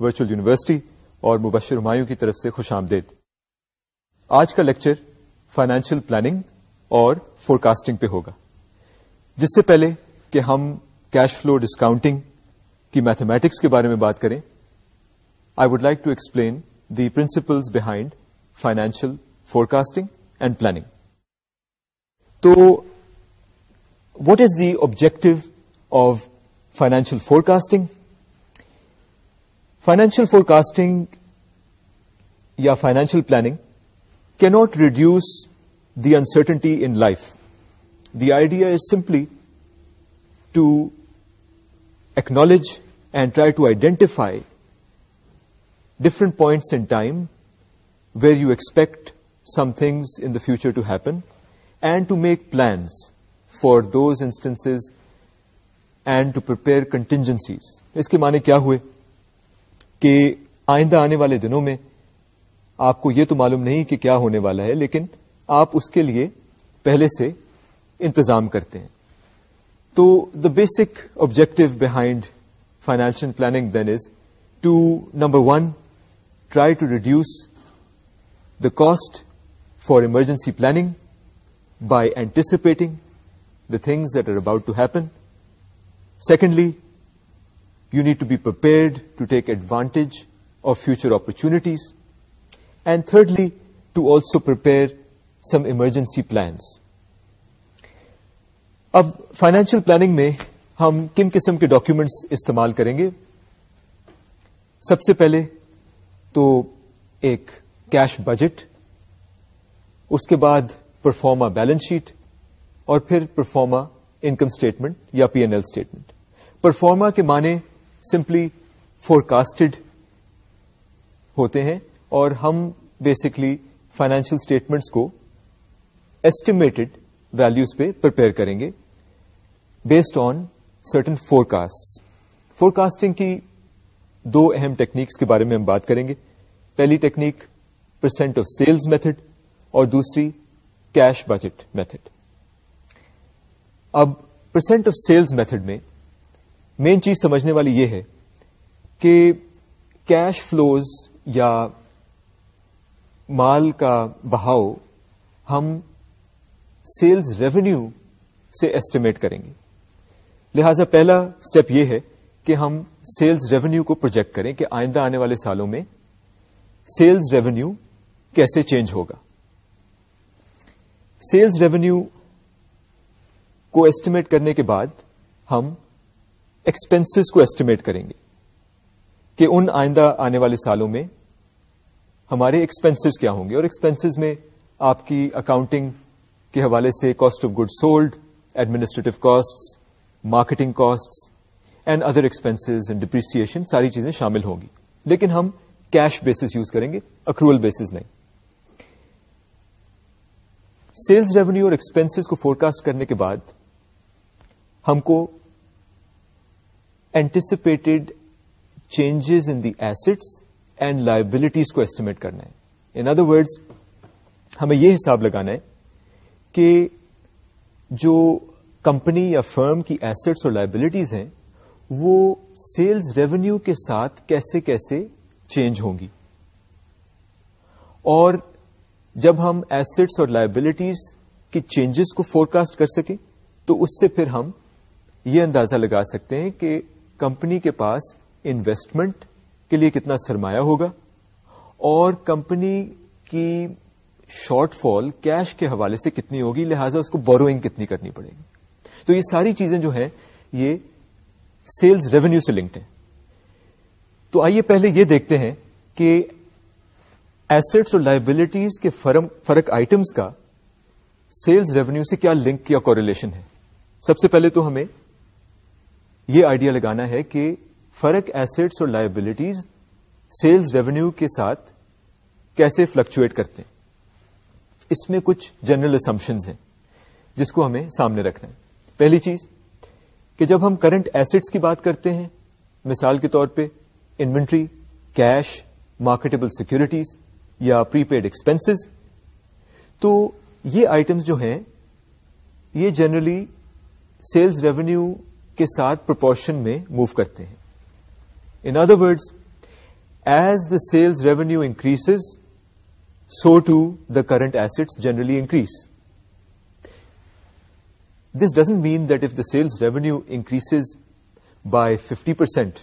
Virtual university اور مبشر ہمایوں کی طرف سے خوش آمدید آج کا لیکچر فائنینشیل پلاننگ اور فور کاسٹنگ پہ ہوگا جس سے پہلے کہ ہم کیش فلو ڈسکاؤنٹنگ کی میتھمیٹکس کے بارے میں بات کریں I would like to explain the principles behind financial forecasting and planning تو what is the objective of financial forecasting financial forecasting یا فائنینشیل پلاننگ کی not reduce the uncertainty in life the idea is simply to acknowledge and try to identify different points in time where you expect some things in the future to happen and to make plans for those instances and to prepare contingencies اس کے معنی کیا ہوئے کہ آئندہ آنے والے دنوں میں آپ کو یہ تو معلوم نہیں کہ کیا ہونے والا ہے لیکن آپ اس کے لیے پہلے سے انتظام کرتے ہیں تو the basic objective behind financial planning then is to number one try to reduce the cost for emergency planning by anticipating the things that are about to happen secondly you need to be prepare to take advantage of future opportunities and thirdly to also prepare some emergency plans اب financial planning میں ہم کن قسم کے documents استعمال کریں گے سب سے پہلے تو ایک کیش بجٹ اس کے بعد پرفارما بیلنس شیٹ اور پھر پرفارما انکم اسٹیٹمنٹ یا P and L statement pro forma کے معنی سمپلی فور کاسٹڈ ہوتے ہیں اور ہم بیسکلی فائنینشیل اسٹیٹمنٹس کو ایسٹیمیٹڈ ویلوز پہ پرپیئر کریں گے based on certain forecast forecasting کی دو اہم ٹیکنیکس کے بارے میں ہم بات کریں گے پہلی technique percent of sales method اور دوسری کیش بجٹ میتھڈ اب پرسینٹ آف سیلز میتھڈ میں مین چیز سمجھنے والی یہ ہے کہ کیش فلوز یا مال کا بہاؤ ہم سیلز ریونیو سے ایسٹیمیٹ کریں گے لہذا پہلا اسٹیپ یہ ہے کہ ہم سیلز ریونیو کو پروجیکٹ کریں کہ آئندہ آنے والے سالوں میں سیلز ریونیو کیسے چینج ہوگا سیلز ریونیو کو ایسٹیمیٹ کرنے کے بعد ہم ایکسپینسز کو ایسٹیمیٹ کریں گے کہ ان آئندہ آنے والے سالوں میں ہمارے ایکسپینسز کیا ہوں گے اور ایکسپینسز میں آپ کی اکاؤنٹنگ کے حوالے سے cost of good sold administrative cost marketing cost and other expenses and depreciation ساری چیزیں شامل ہوں گی لیکن ہم کیش بیسز یوز کریں گے اکروول بیسز نہیں سیلز ریونیو اور ایکسپینسز کو فورکاسٹ کرنے کے بعد ہم کو anticipated changes in the assets and liabilities کو ایسٹیمیٹ کرنا ہے ان ادر ورڈس ہمیں یہ حساب لگانا ہے کہ جو کمپنی یا فرم کی ایسٹس اور لائبلٹیز ہیں وہ سیلز ریونیو کے ساتھ کیسے کیسے چینج ہوں گی اور جب ہم ایسٹس اور لائبلٹیز کی چینجز کو فورکاسٹ کر سکیں تو اس سے پھر ہم یہ اندازہ لگا سکتے ہیں کہ کمپنی کے پاس انویسٹمنٹ کے لیے کتنا سرمایہ ہوگا اور کمپنی کی شارٹ فال کیش کے حوالے سے کتنی ہوگی لہٰذا اس کو بوروئنگ کتنی کرنی پڑے گی تو یہ ساری چیزیں جو ہیں یہ سیلز ریونیو سے لنکڈ ہیں تو آئیے پہلے یہ دیکھتے ہیں کہ ایسٹس اور لائبلٹیز کے فرق آئٹمس کا سیلز ریونیو سے کیا لنک یا کوریلیشن ہے سب سے پہلے تو ہمیں یہ آئیڈیا لگانا ہے کہ فرق ایسٹس اور لائبلٹیز سیلز ریونیو کے ساتھ کیسے فلکچویٹ کرتے ہیں اس میں کچھ جنرل اسمپشنز ہیں جس کو ہمیں سامنے رکھنا ہے پہلی چیز کہ جب ہم کرنٹ ایسٹس کی بات کرتے ہیں مثال کے طور پہ انوینٹری کیش مارکیٹبل سیکورٹیز یا پری پیڈ ایکسپینسز تو یہ آئٹمس جو ہیں یہ جنرلی سیلز ریونیو کے ساتھ پرپورشن میں موو کرتے ہیں in other words as the sales revenue increase so too the current asset generally increase this doesn't mean that if the sales revenue increase by fifty percent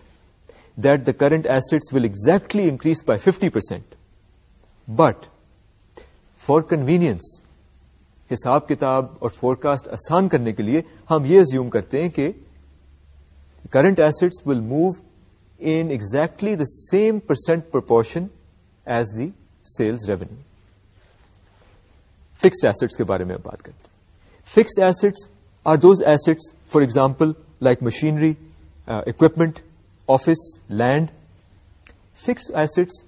that the current assets will exactly increase by fifty percent but for convenience حساب کتاب اور forecast آسان کرنے کے لیے ہم یہ zoom کرتے ہیں کہ current assets will move exactly the same percent proportion as the sales revenue fixed asset کے بارے میں fixed assets are those assets for example like machinery equipment office land fixed assets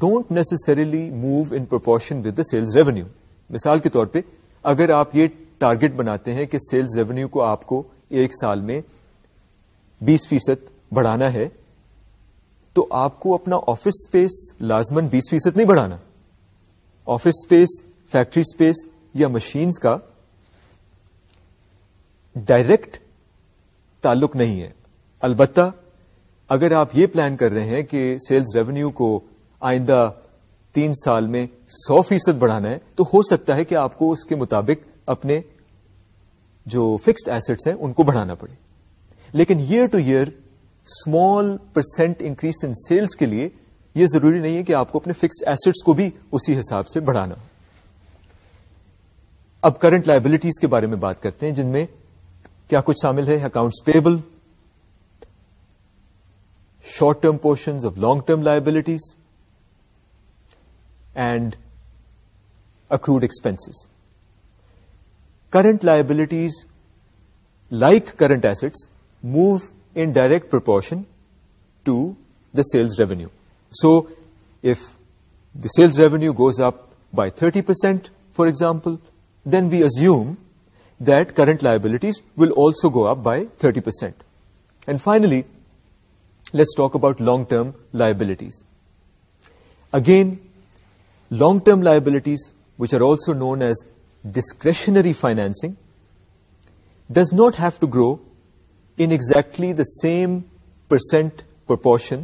don't necessarily move in proportion with the sales revenue مثال کے طور پہ اگر آپ یہ ٹارگیٹ بناتے ہیں کہ سیلز ریونیو کو آپ کو ایک سال میں بیس فیصد بڑھانا ہے تو آپ کو اپنا آفس اسپیس لازمن بیس فیصد نہیں بڑھانا آفس اسپیس فیکٹری اسپیس یا مشینز کا ڈائریکٹ تعلق نہیں ہے البتہ اگر آپ یہ پلان کر رہے ہیں کہ سیلز ریونیو کو آئندہ تین سال میں سو فیصد بڑھانا ہے تو ہو سکتا ہے کہ آپ کو اس کے مطابق اپنے جو فکسڈ ایسٹس ہیں ان کو بڑھانا پڑے لیکن year to year small percent increase in sales کے لیے یہ ضروری نہیں ہے کہ آپ کو اپنے فکس ایسٹس کو بھی اسی حساب سے بڑھانا اب کرنٹ لائبلٹیز کے بارے میں بات کرتے ہیں جن میں کیا کچھ شامل ہے accounts payable short term portions of long term liabilities and accrued expenses current liabilities like current assets move in direct proportion to the sales revenue. So if the sales revenue goes up by 30%, for example, then we assume that current liabilities will also go up by 30%. And finally, let's talk about long-term liabilities. Again, long-term liabilities, which are also known as discretionary financing, does not have to grow in exactly the same percent proportion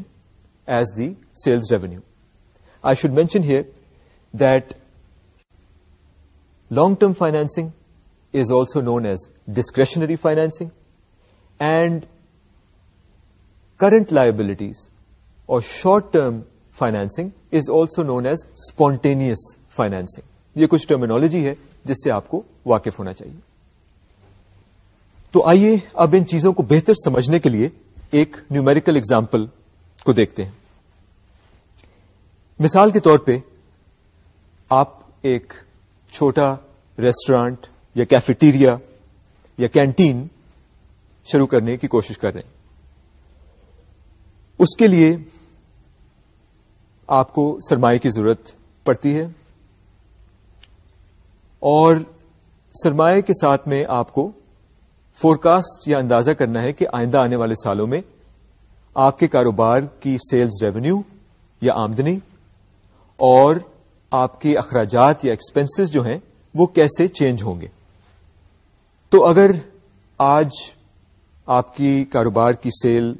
as the sales revenue I should mention here that long term financing is also known as discretionary financing and current liabilities اور short term financing is also known as spontaneous financing. یہ کچھ terminology ہے جس سے آپ کو واقف ہونا چاہیے تو آئیے اب ان چیزوں کو بہتر سمجھنے کے لیے ایک نیومیریکل اگزامپل کو دیکھتے ہیں مثال کے طور پہ آپ ایک چھوٹا ریسٹورانٹ یا کیفیٹیریا یا کینٹین شروع کرنے کی کوشش کر رہے ہیں اس کے لیے آپ کو سرمایہ کی ضرورت پڑتی ہے اور سرمایہ کے ساتھ میں آپ کو فور کاسٹ یا اندازہ کرنا ہے کہ آئندہ آنے والے سالوں میں آپ کے کاروبار کی سیلز ریونیو یا آمدنی اور آپ کے اخراجات یا ایکسپینسز جو ہیں وہ کیسے چینج ہوں گے تو اگر آج آپ کی کاروبار کی سیل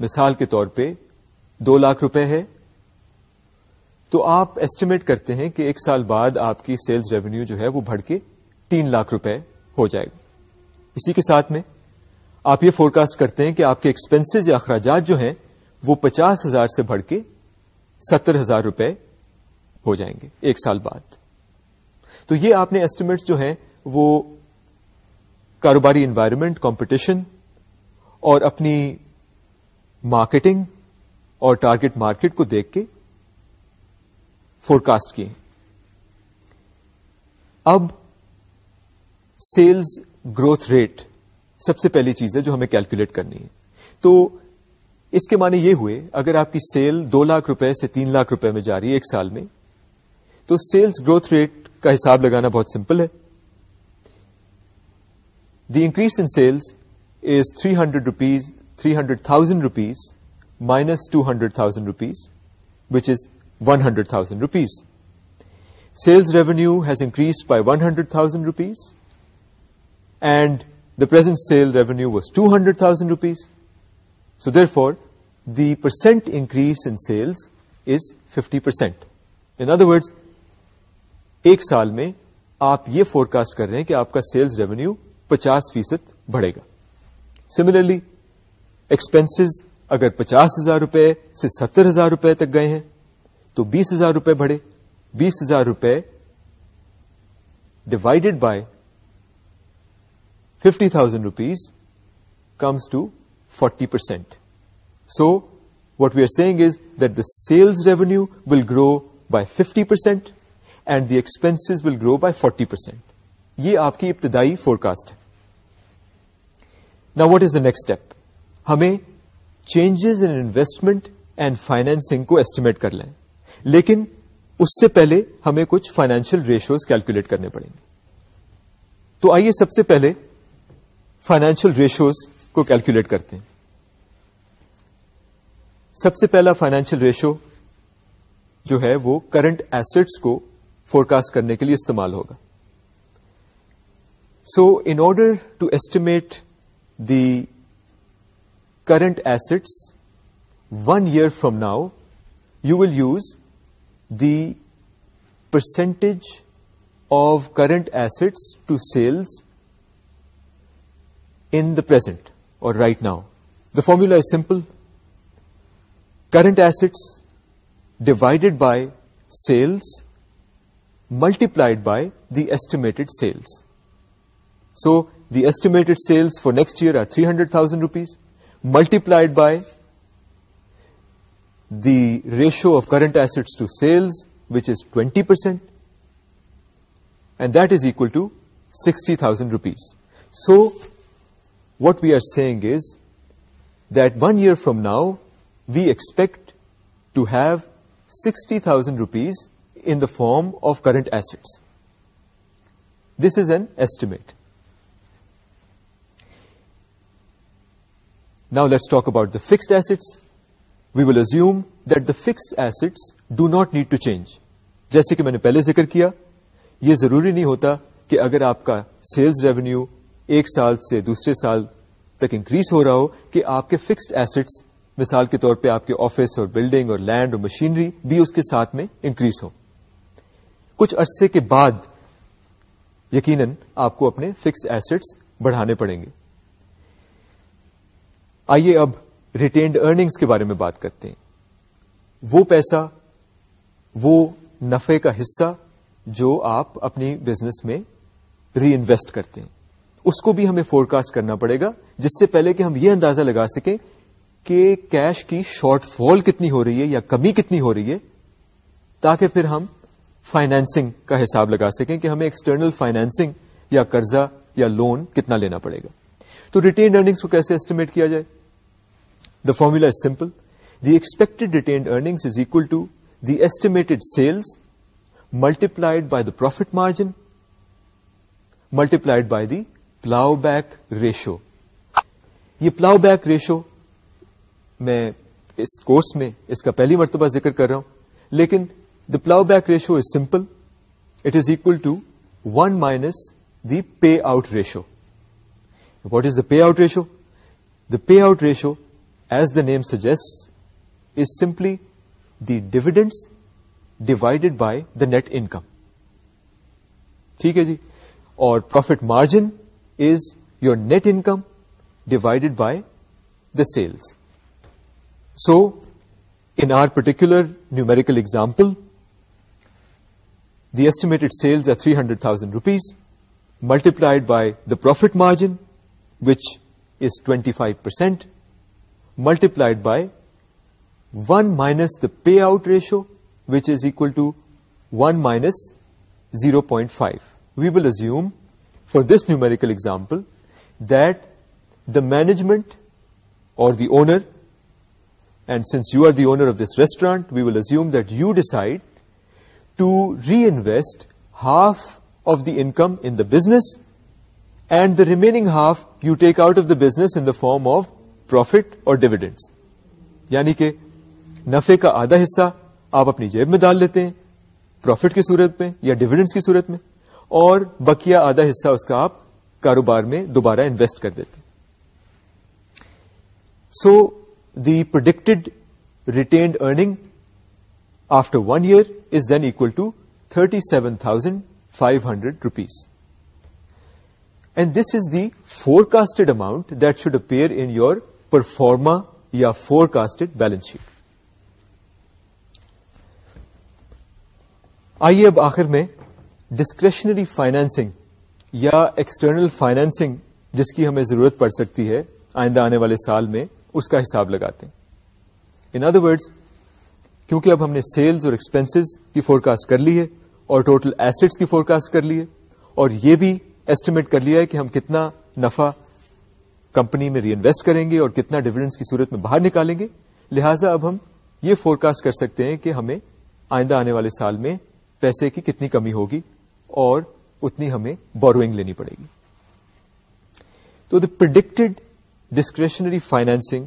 مثال کے طور پہ دو لاکھ روپے ہے تو آپ ایسٹیمیٹ کرتے ہیں کہ ایک سال بعد آپ کی سیلز ریونیو جو ہے وہ بڑھ کے تین لاکھ روپے ہو جائے گا اسی کے ساتھ میں آپ یہ فور کاسٹ کرتے ہیں کہ آپ کے ایکسپینس یا اخراجات جو ہیں وہ پچاس ہزار سے بڑھ کے ستر ہزار روپے ہو جائیں گے ایک سال بعد تو یہ آپ نے ایسٹیمیٹس جو ہیں وہ کاروباری انوائرمنٹ کمپٹیشن اور اپنی مارکیٹنگ اور ٹارگٹ مارکیٹ کو دیکھ کے فورکاسٹ کیے اب سیلز گروتھ ریٹ سب سے پہلی چیز ہے جو ہمیں کیلکولیٹ کرنی ہے تو اس کے معنی یہ ہوئے اگر آپ کی سیل دو لاکھ روپے سے تین لاکھ روپے میں جا رہی ہے ایک سال میں تو سیلز گروتھ ریٹ کا حساب لگانا بہت سمپل ہے the increase in sales is three hundred rupees three hundred thousand rupees minus two hundred thousand rupees which is one hundred thousand rupees sales revenue has increase by one hundred thousand rupees and the present sale revenue was two hundred thousand rupees so therefore the percent increase in sales is fifty percent in other words ایک سال میں آپ یہ four cost کر رہے ہیں کہ آپ کا سیلز ریونیو پچاس فیصد بڑھے گا سملرلی ایکسپینسز اگر پچاس ہزار روپے سے ستر ہزار روپے تک گئے ہیں تو بیس ہزار روپے بڑھے بیس ہزار روپے divided by fifty thousand rupees comes to forty percent so what we are seeing is that the sales revenue will grow by fifty percent and the expense will grow by forty percent یہ آپ کی ابتدائی forecast ہے نا what is the next step ہمیں changes investment and financing کو estimate کر لیں لیکن اس سے پہلے ہمیں کچھ فائنینشیل ریشوز کیلکولیٹ کرنے پڑیں گے تو آئیے سب سے پہلے فائنینشیل ریشوز کو کیلکولیٹ کرتے ہیں سب سے پہلا فائنینشیل ریشو جو ہے وہ کرنٹ ایسٹس کو فورکاسٹ کرنے کے لیے استعمال ہوگا so in order to estimate the current assets one year from now you will use the percentage of current assets to sales in the present or right now. The formula is simple. Current assets divided by sales multiplied by the estimated sales. So the estimated sales for next year are 300,000 rupees multiplied by the ratio of current assets to sales, which is 20%, and that is equal to 60,000 rupees. So what we are seeing is that one year from now we expect to have sixty thousand rupees in the form of current asset this is an estimate now let's talk about the fixed asset we will assume that the fixed assets do not need to change جیسے کہ میں نے پہلے ذکر کیا یہ ضروری نہیں ہوتا کہ اگر آپ کا سیلز ریونیو ایک سال سے دوسرے سال تک انکریز ہو رہا ہو کہ آپ کے فکسڈ ایسٹس مثال کے طور پہ آپ کے آفس اور بلڈنگ اور لینڈ اور مشینری بھی اس کے ساتھ میں انکریز ہو کچھ عرصے کے بعد یقیناً آپ کو اپنے فکس ایسٹس بڑھانے پڑیں گے آئیے اب ریٹینڈ ارننگز کے بارے میں بات کرتے ہیں وہ پیسہ وہ نفے کا حصہ جو آپ اپنی بزنس میں ری انویسٹ کرتے ہیں اس کو بھی ہمیں فور کاسٹ کرنا پڑے گا جس سے پہلے کہ ہم یہ اندازہ لگا سکیں کہ کیش کی شارٹ فال کتنی ہو رہی ہے یا کمی کتنی ہو رہی ہے تاکہ پھر ہم فائنینسنگ کا حساب لگا سکیں کہ ہمیں ایکسٹرنل فائنینسنگ یا قرضہ یا لون کتنا لینا پڑے گا تو ریٹینڈ ارنگس کو کیسے ایسٹیمیٹ کیا جائے the formula is simple the expected retained earnings is equal to the estimated sales multiplied by the profit margin multiplied by the plowback ratio یہ پلاؤ بیک ریشو میں اس course میں اس کا پہلی مرتبہ ذکر کر رہا ہوں لیکن the plowback ratio is simple it is equal to one minus the payout ratio what is the payout ratio the payout ratio as the name suggest is simply the dividends divided by the net income ٹھیک ہے جی اور profit margin is your net income divided by the sales. So, in our particular numerical example, the estimated sales are 300,000 rupees multiplied by the profit margin, which is 25%, multiplied by 1 minus the payout ratio, which is equal to 1 minus 0.5. We will assume this numerical example the management اور the owner and since you are the owner of this restaurant we will assume that you decide to reinvest half of the income in the business and the remaining half you take out of the business in the form of profit or dividends یعنی کہ نفے کا آدھا حصہ آپ اپنی جیب میں ڈال لیتے ہیں پروفٹ کی صورت میں یا ڈویڈنس کی صورت میں اور بقیہ آدھا حصہ اس کا آپ کاروبار میں دوبارہ انویسٹ کر دیتے so the predicted retained earning after one year is then equal to thirty seven thousand five hundred rupees and this is the forecasted amount that should appear in your proforma یا forecasted balance sheet آئیے اب آخر میں discretionary financing یا external financing جس کی ہمیں ضرورت پڑ سکتی ہے آئندہ آنے والے سال میں اس کا حساب لگاتے ہیں ان ادر ورڈس کیونکہ اب ہم نے سیلز اور ایکسپنسز کی فورکاسٹ کر لی ہے اور ٹوٹل ایسٹس کی فورکاسٹ کر لی ہے اور یہ بھی ایسٹیمیٹ کر لیا ہے کہ ہم کتنا نفع کمپنی میں ری انویسٹ کریں گے اور کتنا ڈویڈنس کی صورت میں باہر نکالیں گے لہٰذا اب ہم یہ فورکاسٹ کر سکتے ہیں کہ ہمیں آئندہ آنے والے سال میں پیسے کی کتنی کمی ہوگی اور اتنی ہمیں بوروئنگ لینی پڑے گی تو the predicted discretionary financing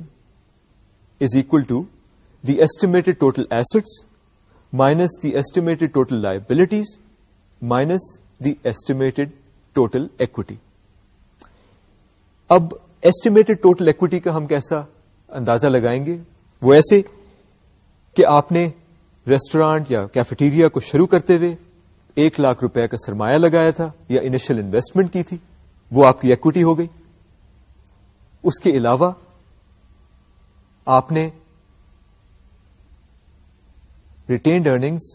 is equal to the estimated total assets minus the estimated total liabilities minus the estimated total equity اب ایسٹیڈ ٹوٹل ایکوٹی کا ہم کیسا اندازہ لگائیں گے وہ ایسے کہ آپ نے ریسٹورانٹ یا کیفیٹیریا کو شروع کرتے ہوئے ایک لاکھ روپے کا سرمایہ لگایا تھا یا انیشل انویسٹمنٹ کی تھی وہ آپ کی ایکوٹی ہو گئی اس کے علاوہ آپ نے ریٹینڈ ارننگز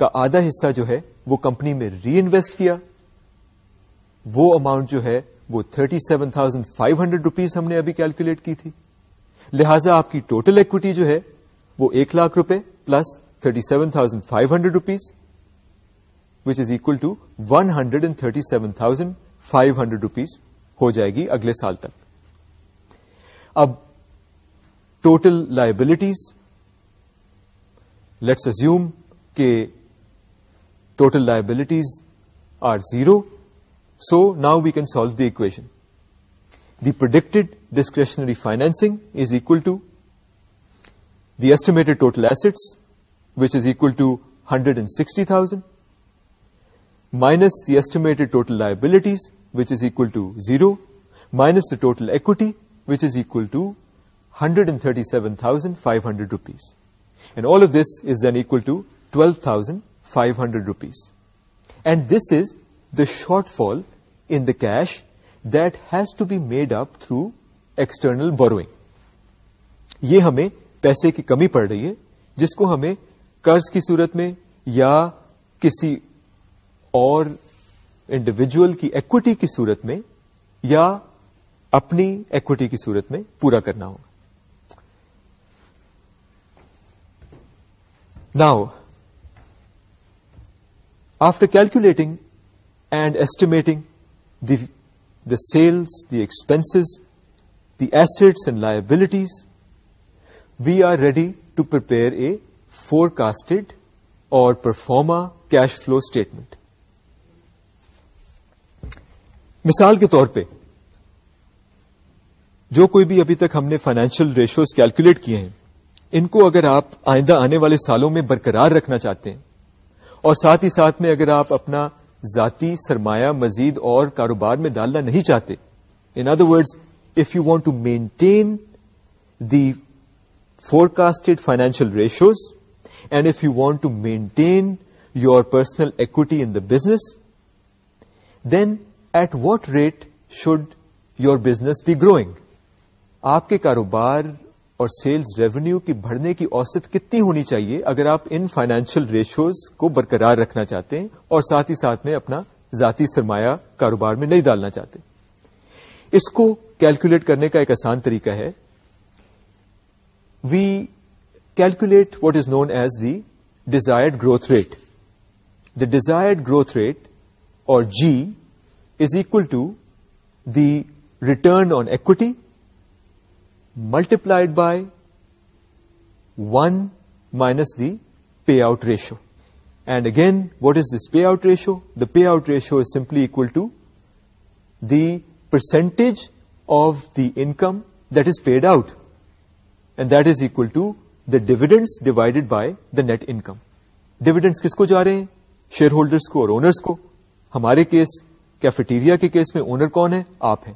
کا آدھا حصہ جو ہے وہ کمپنی میں ری انویسٹ کیا وہ اماؤنٹ جو ہے وہ thirty seven thousand five hundred rupees ہم نے ابھی کیلکولیٹ کی تھی لہذا آپ کی ٹوٹل ایکوٹی جو ہے وہ ایک لاکھ روپے plus thirty seven thousand five hundred rupees which is equal to one hundred and thirty seven thousand five hundred rupees ہو جائے گی اگلے سال تک اب ٹوٹل لائبلٹیز لیٹس ازیوم کہ total liabilities are zero so now we can solve the equation the predicted discretionary financing is equal to the estimated total assets which is equal to hundred and sixty thousand minus the estimated total liabilities is equal to zero minus the total equity two hundred and thirty seven thousand five hundred rupees to twelve thousand five hundred rupees and this is the shortfall in cash this to be made up through external borrowing یہ ہمیں پیسے کی کمی پڑ رہی ہے جس کو ہمیں قرض کی صورت میں یا کسی اور انڈیویجل کی ایکوٹی کی صورت میں یا اپنی ایکوٹی کی صورت میں پورا کرنا ہوگا now after calculating and estimating the the sales the expenses the assets and liabilities we are ready to prepare a forecasted or proforma cash flow statement مثال کے طور پہ جو کوئی بھی ابھی تک ہم نے فائنینشیل ریشوز کیلکولیٹ کیے ہیں ان کو اگر آپ آئندہ آنے والے سالوں میں برقرار رکھنا چاہتے ہیں اور ساتھ ہی ساتھ میں اگر آپ اپنا ذاتی سرمایہ مزید اور کاروبار میں ڈالنا نہیں چاہتے in other words if you want to maintain the forecasted financial ratios and if you want to maintain your personal equity in the business then at what rate should your business be growing آپ کے کاروبار اور sales revenue کی بڑھنے کی اوسط کتنی ہونی چاہیے اگر آپ ان فائنینشیل ریشوز کو برقرار رکھنا چاہتے ہیں اور ساتھ ہی ساتھ میں اپنا ذاتی سرمایہ کاروبار میں نہیں ڈالنا چاہتے اس کو کیلکولیٹ کرنے کا ایک آسان طریقہ ہے we calculate what is known as the desired growth rate the desired growth rate اور G is equal to the return on equity multiplied by one minus the payout ratio and again what is this payout ratio the payout ratio is simply equal to the percentage of the income that is paid out and that is equal to the dividends divided by the net income dividends کس کو جا رہے ہیں share holders کو اور owners کو ہمارے case cafeteria کے کیس میں اونر کون ہے آپ ہیں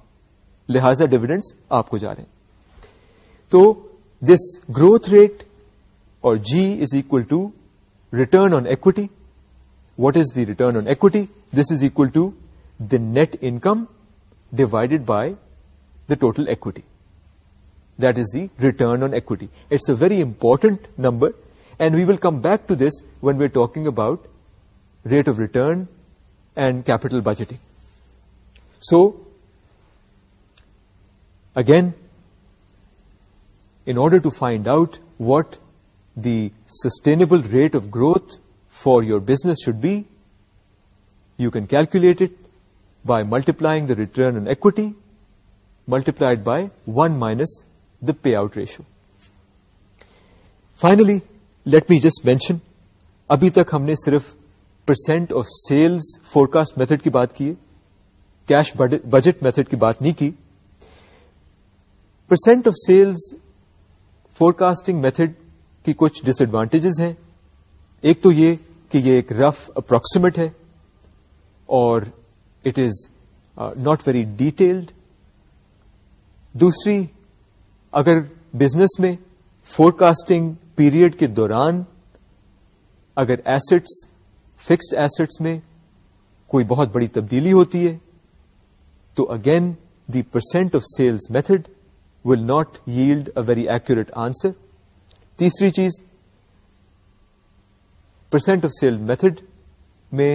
لہذا ڈویڈنڈس آپ کو جا رہے ہیں تو دس گروتھ ریٹ اور G is equal to return on equity what is the return on equity this is equal to net income divided by the total equity that is the return on equity it's a very important number and we will come back to this when we are talking about rate of return and capital budgeting so again in order to find out what the sustainable rate of growth for your business should be you can calculate it by multiplying the return equity multiplied by one minus the payout ratio finally let me just mention ابھی تک ہم نے صرف percent of sales forecast method کی بات کی ہے cash budget method کی بات نہیں کی percent of sales forecasting method کی کچھ ڈس ایڈوانٹیجز ہیں ایک تو یہ کہ یہ ایک رف اپروکسیمیٹ ہے اور it is not very detailed دوسری اگر بزنس میں فور کاسٹنگ پیریڈ کے دوران اگر ایسٹس فکسڈ ایسٹس میں کوئی بہت بڑی تبدیلی ہوتی ہے تو again the percent of sales method will not yield a very accurate answer تیسری چیز پرسینٹ آف سیل میتھڈ میں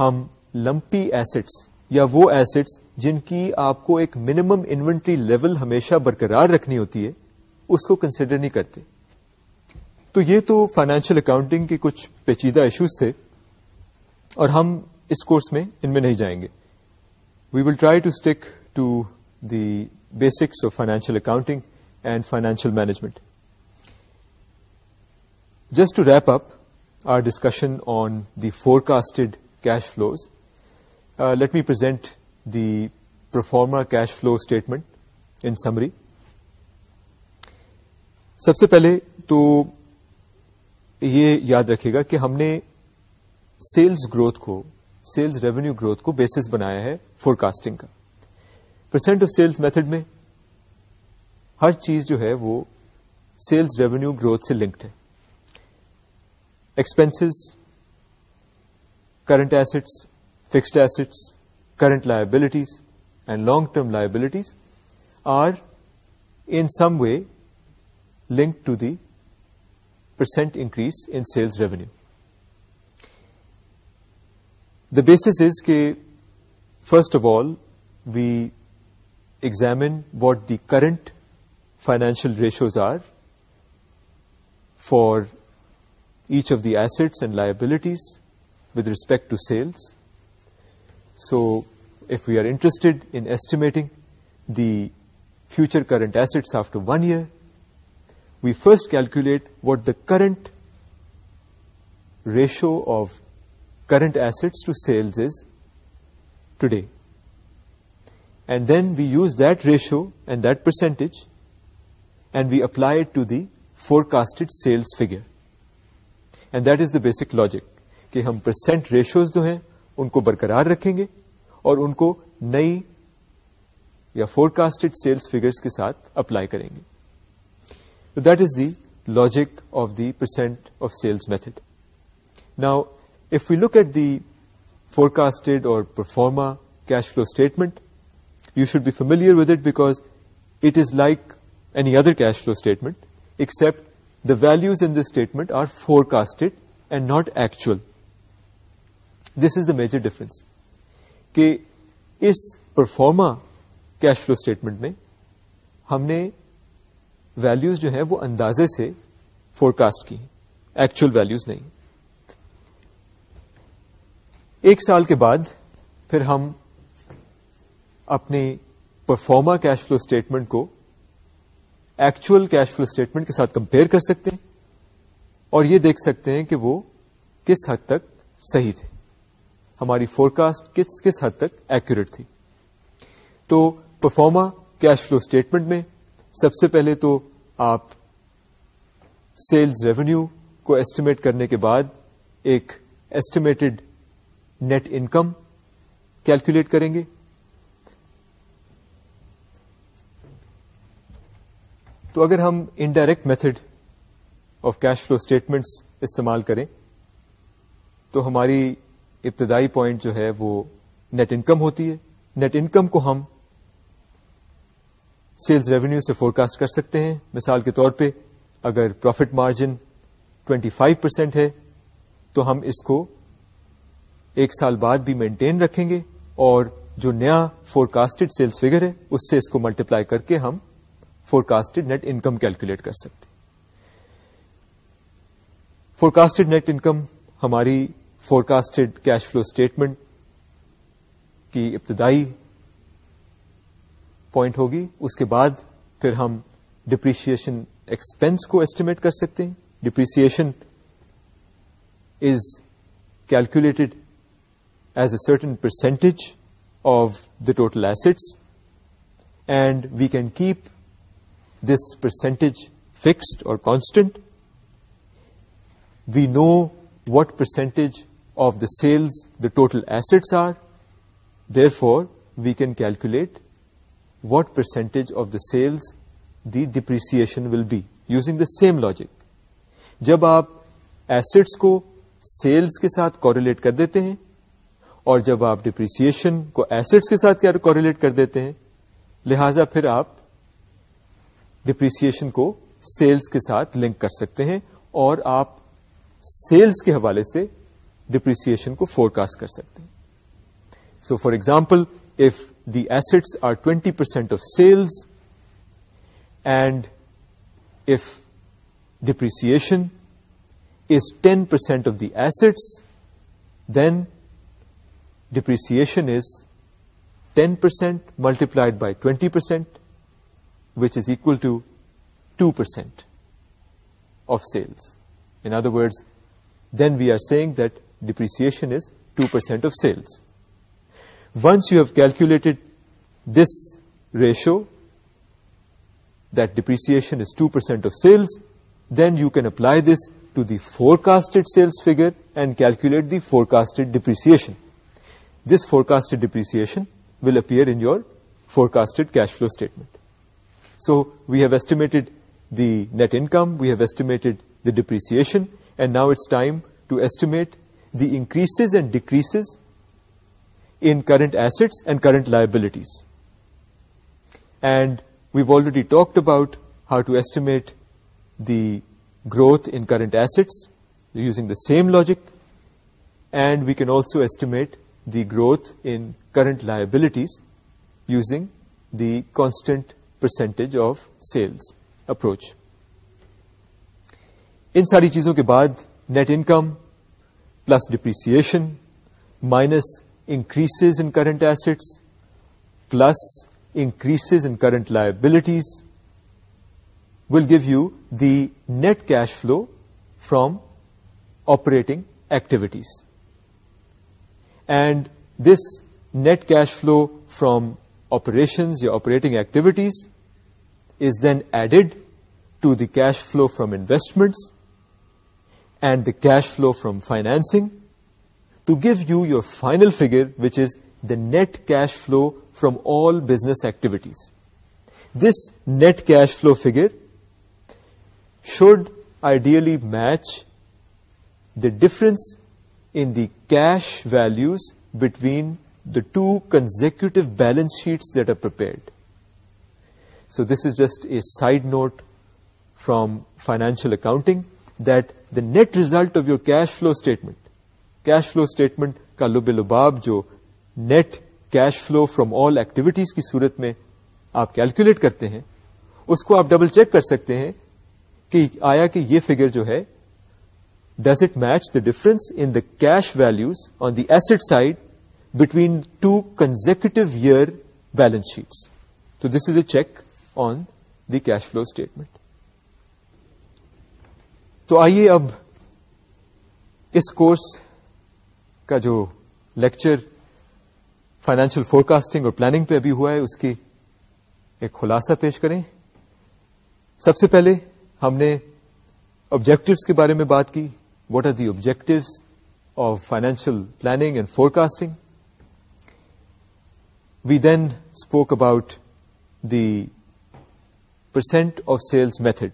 ہم لمپی ایسٹس یا وہ ایسٹس جن کی آپ کو ایک منیمم انوینٹری لیول ہمیشہ برقرار رکھنی ہوتی ہے اس کو کنسیڈر نہیں کرتے تو یہ تو فائنینشیل اکاؤنٹنگ کے کچھ پیچیدہ ایشوز تھے اور ہم اس کورس میں ان میں نہیں جائیں گے we will try to stick to the basics of financial accounting and financial management just to wrap up our discussion on the forecasted cash flows let me present the pro forma cash flow statement in summary سب سے پہلے تو یہ یاد رکھے گا کہ ہم نے سیلز گروتھ کو سیلز ریونیو گروتھ کو بیسس بنایا ہے فور کاسٹنگ کا پرسینٹ آف سیلز میتھڈ میں ہر چیز جو ہے وہ سیلز ریونیو گروتھ سے لنکڈ ہے expenses current assets fixed assets current liabilities and long term liabilities are in some way link to the percent increase in sales revenue The basis is that, first of all, we examine what the current financial ratios are for each of the assets and liabilities with respect to sales. So if we are interested in estimating the future current assets after 1 year, we first calculate what the current ratio of current asset to sales today and then we use that ratio and percentage and we apply to the forecast sales figure that is the basic logic کہ ہم percent ratios جو ہیں ان کو برقرار رکھیں گے اور ان کو نئی یا فور کاسٹڈ سیلس فاتھ اپلائی کریں گے that is دیجک of the percent of sales method now if you look at the forecasted or اور proforma cash flow statement you should be with with it because it is like any other cash flow statement except the values in statement statement are forecasted and not actual this is the major difference کہ اس pro forma cash flow statement میں ہم نے values جو ہیں وہ اندازے سے فورکاسٹ کی ایکچوئل ویلوز نہیں ایک سال کے بعد پھر ہم اپنی پرفارما کیش فلو اسٹیٹمنٹ کو ایکچوئل کیش فلو اسٹیٹمنٹ کے ساتھ کمپیئر کر سکتے ہیں اور یہ دیکھ سکتے ہیں کہ وہ کس حد تک صحیح تھے ہماری فور کاسٹ کس کس حد تک ایکوریٹ تھی تو پرفارما کیش فلو اسٹیٹمنٹ میں سب سے پہلے تو آپ سیلز ریونیو کو ایسٹیمیٹ کرنے کے بعد ایک ایسٹیمیٹڈ نیٹ انکم کیلکولیٹ کریں گے تو اگر ہم indirect method of cash flow statements استعمال کریں تو ہماری ابتدائی پوائنٹ جو ہے وہ نیٹ انکم ہوتی ہے نیٹ انکم کو ہم سیلز ریونیو سے فورکاسٹ کر سکتے ہیں مثال کے طور پہ اگر پروفٹ مارجن 25% ہے تو ہم اس کو ایک سال بعد بھی مینٹین رکھیں گے اور جو نیا فور کاسٹڈ سیلس فگر ہے اس سے اس کو ملٹیپلائی کر کے ہم forecasted net income calculate کر سکتے فور فورکاسٹڈ نیٹ انکم ہماری فورکاسٹڈ کیش فلو اسٹیٹمنٹ کی ابتدائی پوائنٹ ہوگی اس کے بعد پھر ہم ڈپریشیشن ایکسپینس کو ایسٹیمیٹ کر سکتے ہیں depreciation is calculated as a percentage of the total total and we can keep this percentage fixed or constant we know what percentage of the the the total total are therefore we can calculate what percentage of the sales the depreciation will be using the same logic جب آپ acids کو sales کے ساتھ correlate کر دیتے ہیں اور جب آپ ڈپریسن کو ایسٹس کے ساتھ کوریلیٹ کر دیتے ہیں لہذا پھر آپ ڈپریسن کو سیلس کے ساتھ لنک کر سکتے ہیں اور آپ سیلس کے حوالے سے ڈپریسن کو فورکاسٹ کر سکتے ہیں so for example if the assets are twenty percent of sales and if depreciation is ten percent of the assets then depreciation is 10% multiplied by 20%, which is equal to 2% of sales. In other words, then we are saying that depreciation is 2% of sales. Once you have calculated this ratio, that depreciation is 2% of sales, then you can apply this to the forecasted sales figure and calculate the forecasted depreciation. This forecasted depreciation will appear in your forecasted cash flow statement. So we have estimated the net income, we have estimated the depreciation, and now it's time to estimate the increases and decreases in current assets and current liabilities. And we've already talked about how to estimate the growth in current assets using the same logic, and we can also estimate the growth in current liabilities using the constant percentage of sales approach ان ساری چیزوں کے بعد net income plus depreciation minus increase in current asset plus increase in current liabilities will give you the net cash flow from operating activities and this net cash flow from operations, your operating activities, is then added to the cash flow from investments and the cash flow from financing to give you your final figure, which is the net cash flow from all business activities. This net cash flow figure should ideally match the difference the cash values between the two consecutive balance sheets that are prepared so this is just a side note from financial accounting that the net result of your cash flow statement cash flow statement کا لبے لباب جو net cash flow from all activities کی صورت میں آپ calculate کرتے ہیں اس کو آپ ڈبل چیک کر سکتے ہیں کہ آیا کہ یہ فیگر جو ہے does match the difference in the cash values on the S side between two consecutive year balance sheets تو this is a check on the cash flow statement تو آئیے اب اس کورس کا جو لیکچر فائنینشیل فورکاسٹنگ اور planning پہ ابھی ہوا ہے اس کی ایک خلاصہ پیش کریں سب سے پہلے ہم نے آبجیکٹوس کے بارے میں بات کی What are the objectives of financial planning and forecasting? We then spoke about the percent of sales method.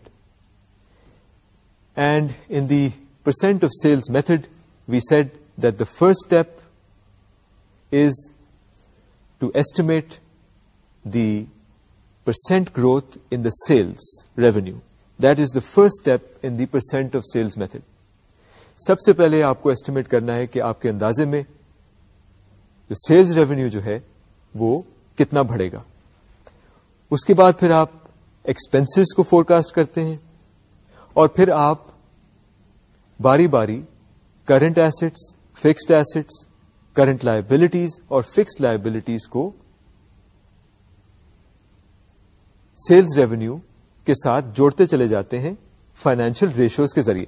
And in the percent of sales method, we said that the first step is to estimate the percent growth in the sales revenue. That is the first step in the percent of sales method. سب سے پہلے آپ کو estimate کرنا ہے کہ آپ کے اندازے میں جو سیلز ریونیو جو ہے وہ کتنا بڑھے گا اس کے بعد پھر آپ ایکسپنسز کو فورکاسٹ کرتے ہیں اور پھر آپ باری باری current assets fixed assets current liabilities اور فکسڈ لائبلٹیز کو سیلز ریونیو کے ساتھ جوڑتے چلے جاتے ہیں فائنینشیل ریشوز کے ذریعے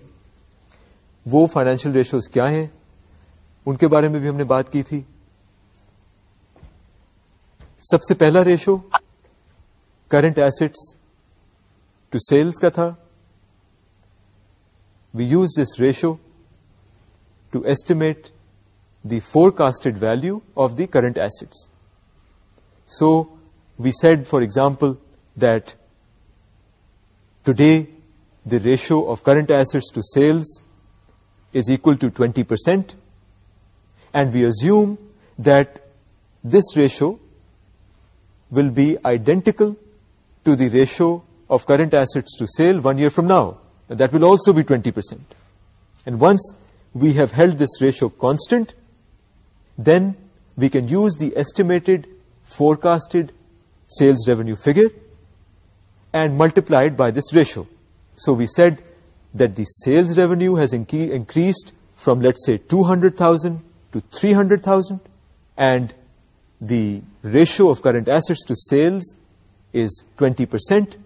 وہ فائنینشیل ریشوز کیا ہیں ان کے بارے میں بھی ہم نے بات کی تھی سب سے پہلا ratio current assets to sales کا تھا we use this ratio to estimate the forecasted value of the current assets so we said for example that today the ratio of current assets to sales is equal to 20%, and we assume that this ratio will be identical to the ratio of current assets to sale 1 year from now. And that will also be 20%. And once we have held this ratio constant, then we can use the estimated forecasted sales revenue figure and multiply it by this ratio. So we said that the sales revenue has increased from, let's say, 200,000 to 300,000, and the ratio of current assets to sales is 20%.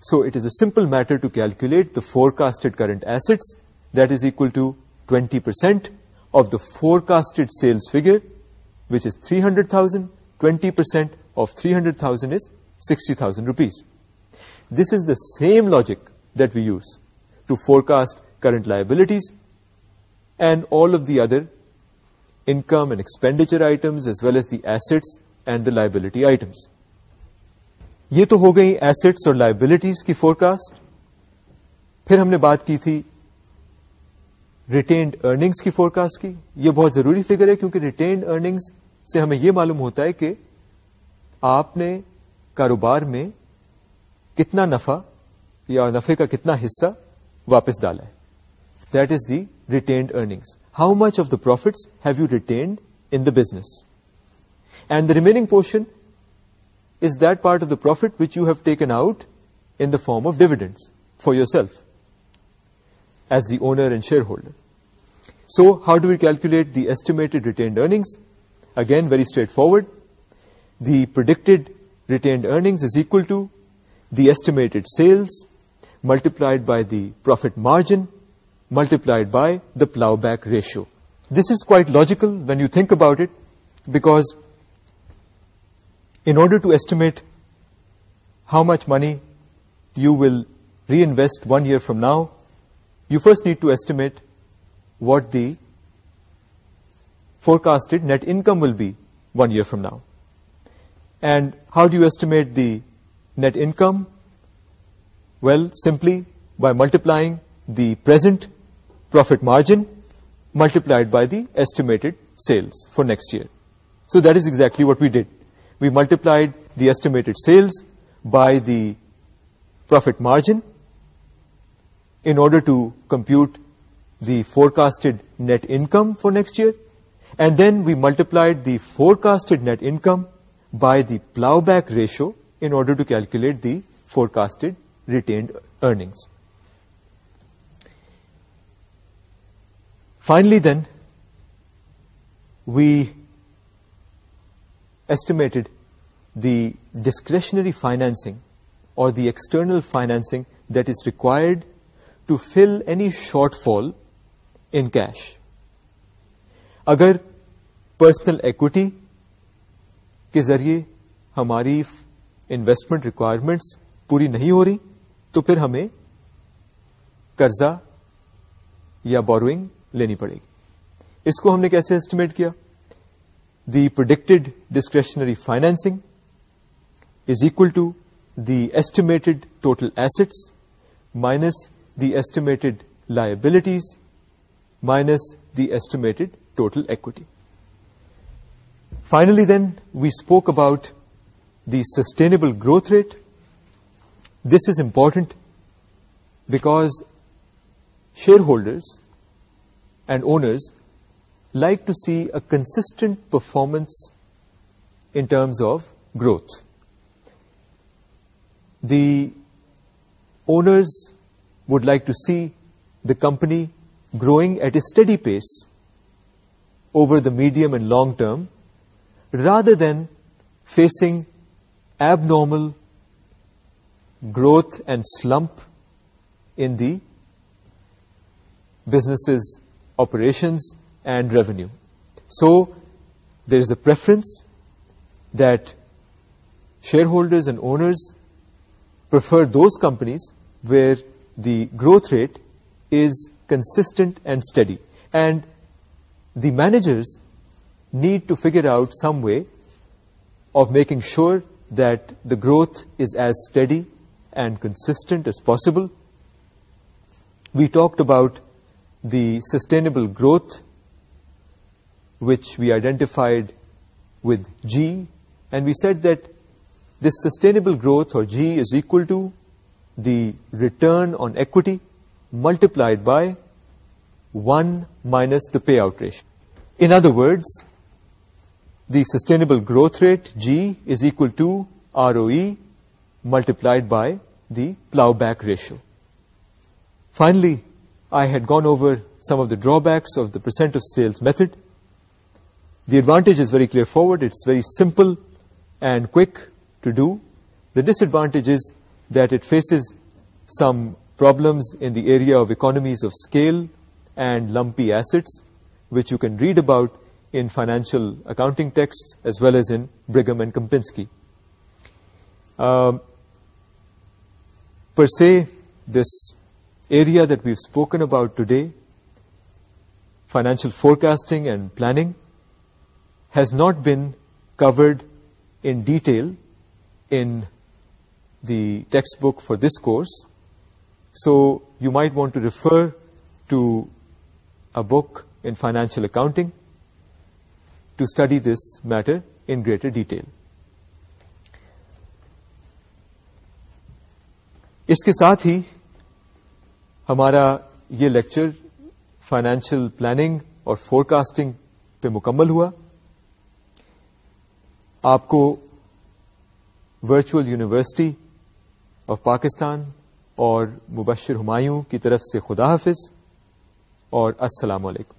So it is a simple matter to calculate the forecasted current assets that is equal to 20% of the forecasted sales figure, which is 300,000. 20% of 300,000 is 60,000 rupees. This is the same logic that we use to forecast current liabilities and all of the other income and expenditure items as well as the asset and the liability items یہ تو ہو گئی assets اور liabilities کی forecast پھر ہم نے بات کی تھی ریٹینڈ ارننگس کی فورکاسٹ کی یہ بہت ضروری فگر ہے کیونکہ ریٹینڈ ارننگس سے ہمیں یہ معلوم ہوتا ہے کہ آپ نے کاروبار میں کتنا نفع یا نفع کا کتنا حصہ واپس ڈالا ہے that is the retained earnings how much of the profits have you retained in the business and the remaining portion is that part of the profit which you have taken out in the form of dividends for yourself as the owner and shareholder so how do you calculate the estimated retained earnings again very straightforward the predicted retained earnings is equal to the estimated sales multiplied by the profit margin, multiplied by the plow-back ratio. This is quite logical when you think about it, because in order to estimate how much money you will reinvest 1 year from now, you first need to estimate what the forecasted net income will be 1 year from now. And how do you estimate the net income? Well, simply by multiplying the present profit margin multiplied by the estimated sales for next year. So that is exactly what we did. We multiplied the estimated sales by the profit margin in order to compute the forecasted net income for next year, and then we multiplied the forecasted net income by the plowback ratio in order to calculate the forecasted retained earnings finally then we estimated the discretionary financing اور the external financing that is required to fill any shortfall in cash اگر personal equity کے ذریعے ہماری investment requirements پوری نہیں ہو رہی تو پھر ہمیں قرضہ یا بوروئنگ لینی پڑے گی اس کو ہم نے کیسے ایسٹیمیٹ کیا the predicted discretionary financing is equal to the estimated total assets minus the estimated liabilities minus the estimated total equity finally then we spoke about the sustainable growth rate This is important because shareholders and owners like to see a consistent performance in terms of growth. The owners would like to see the company growing at a steady pace over the medium and long term, rather than facing abnormal growth and slump in the business's operations and revenue. So there is a preference that shareholders and owners prefer those companies where the growth rate is consistent and steady, and the managers need to figure out some way of making sure that the growth is as steady and consistent as possible. We talked about the sustainable growth, which we identified with G, and we said that this sustainable growth, or G, is equal to the return on equity multiplied by 1 minus the payout ratio. In other words, the sustainable growth rate, G, is equal to ROE multiplied by the plow-back ratio. Finally, I had gone over some of the drawbacks of the percent of sales method. The advantage is very clear-forward. It's very simple and quick to do. The disadvantage is that it faces some problems in the area of economies of scale and lumpy assets, which you can read about in financial accounting texts as well as in Brigham and Kempinski. Um, per se, this area that we've spoken about today, financial forecasting and planning, has not been covered in detail in the textbook for this course. So you might want to refer to a book in financial accounting to study this matter in greater detail. اس کے ساتھ ہی ہمارا یہ lecture financial planning اور forecasting پہ مکمل ہوا آپ کو ورچوئل یونیورسٹی آف پاکستان اور مبشر ہمایوں کی طرف سے خدا حافظ اور السلام علیکم